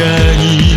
中に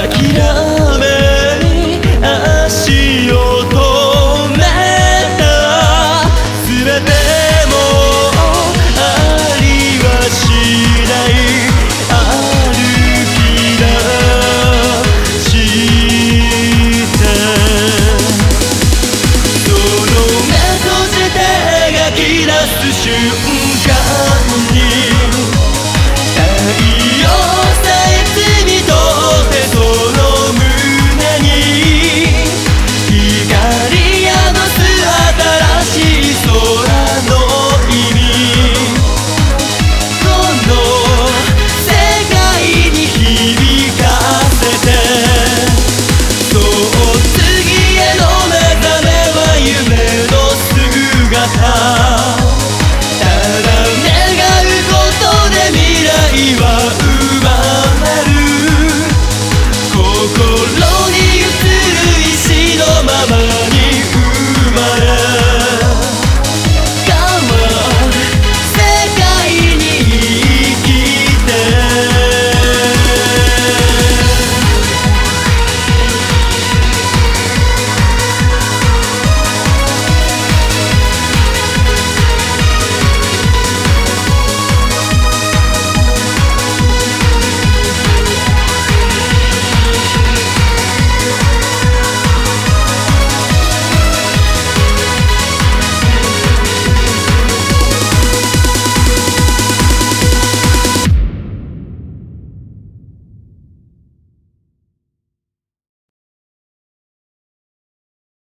諦め足を止めた全てもありはしない歩き出したその目として描き出す瞬間に太陽